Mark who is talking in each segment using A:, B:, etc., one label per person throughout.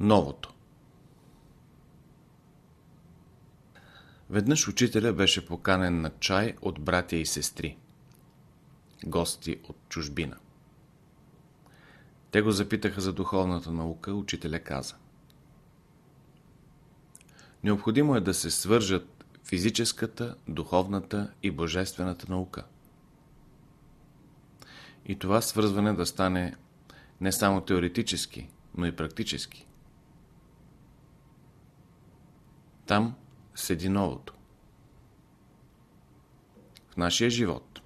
A: Новото Веднъж учителя беше поканен на чай от братя и сестри, гости от чужбина. Те го запитаха за духовната наука, учителя каза. Необходимо е да се свържат физическата, духовната и божествената наука. И това свързване да стане не само теоретически, но и практически. Там седи новото. В нашия живот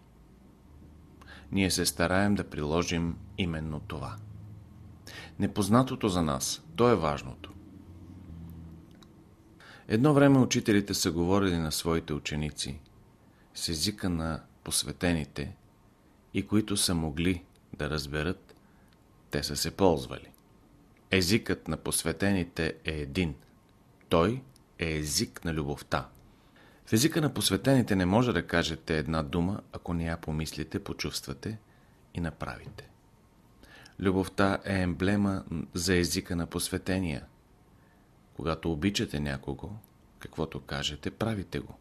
A: ние се стараем да приложим именно това. Непознатото за нас, то е важното. Едно време учителите са говорили на своите ученици с езика на посветените и които са могли да разберат, те са се ползвали. Езикът на посветените е един. Той е език на любовта. В езика на посветените не може да кажете една дума, ако не я помислите, почувствате и направите. Любовта е емблема за езика на посветения. Когато обичате някого, каквото кажете, правите го.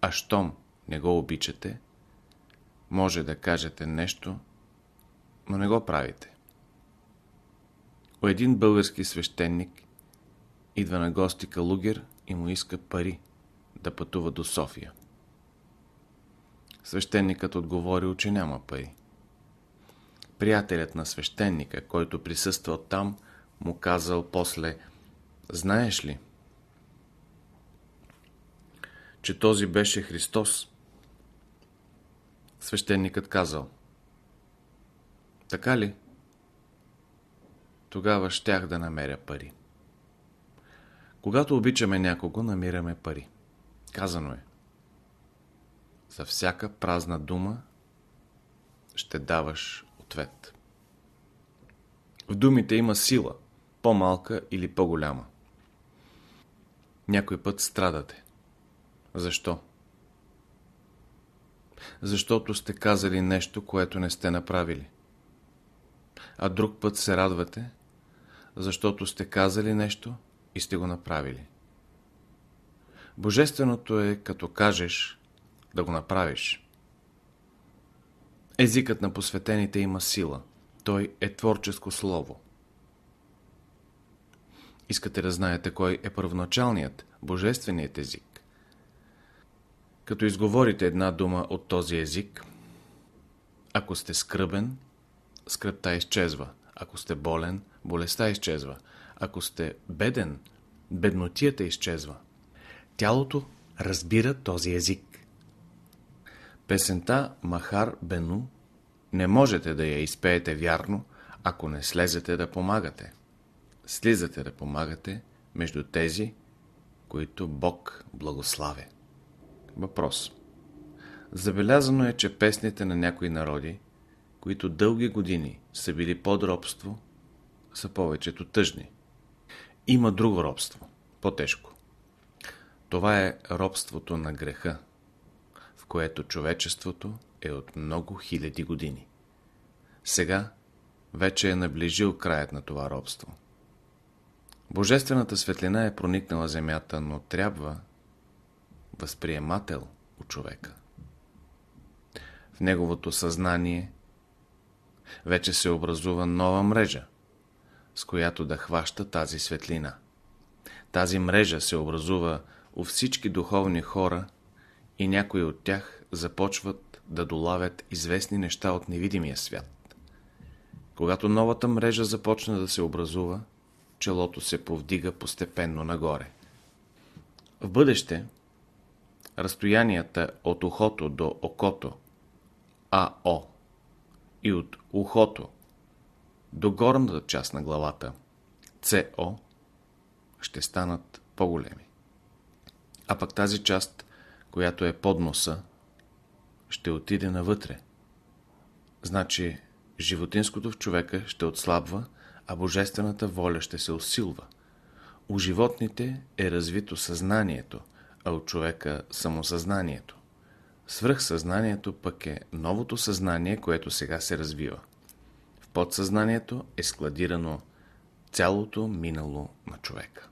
A: А щом не го обичате, може да кажете нещо, но не го правите. У един български свещеник идва на гости Калугер и му иска пари да пътува до София. Свещеникът отговорил, че няма пари. Приятелят на свещеника, който присъствал там, му казал после Знаеш ли, че този беше Христос? Свещеникът казал Така ли? Тогава щях да намеря пари. Когато обичаме някого, намираме пари. Казано е. За всяка празна дума ще даваш ответ. В думите има сила, по-малка или по-голяма. Някой път страдате. Защо? Защото сте казали нещо, което не сте направили. А друг път се радвате, защото сте казали нещо, и сте го направили. Божественото е като кажеш да го направиш. Езикът на посветените има сила. Той е творческо слово. Искате да знаете кой е първоначалният, божественият език. Като изговорите една дума от този език, ако сте скръбен, скръпта изчезва. Ако сте болен, болестта изчезва. Ако сте беден, беднотията изчезва. Тялото разбира този език. Песента Махар Бену не можете да я изпеете вярно, ако не слезете да помагате. Слизате да помагате между тези, които Бог благославя. Въпрос. Забелязано е, че песните на някои народи, които дълги години са били под робство, са повечето тъжни. Има друго робство, по-тежко. Това е робството на греха, в което човечеството е от много хиляди години. Сега вече е наближил краят на това робство. Божествената светлина е проникнала земята, но трябва възприемател у човека. В неговото съзнание вече се образува нова мрежа, с която да хваща тази светлина. Тази мрежа се образува у всички духовни хора и някои от тях започват да долавят известни неща от невидимия свят. Когато новата мрежа започне да се образува, челото се повдига постепенно нагоре. В бъдеще, разстоянията от ухото до окото, АО, и от ухото до горната част на главата, СО, ще станат по-големи. А пък тази част, която е под носа, ще отиде навътре. Значи, животинското в човека ще отслабва, а божествената воля ще се усилва. У животните е развито съзнанието, а у човека самосъзнанието. Свръхсъзнанието пък е новото съзнание, което сега се развива подсъзнанието е складирано цялото минало на човека.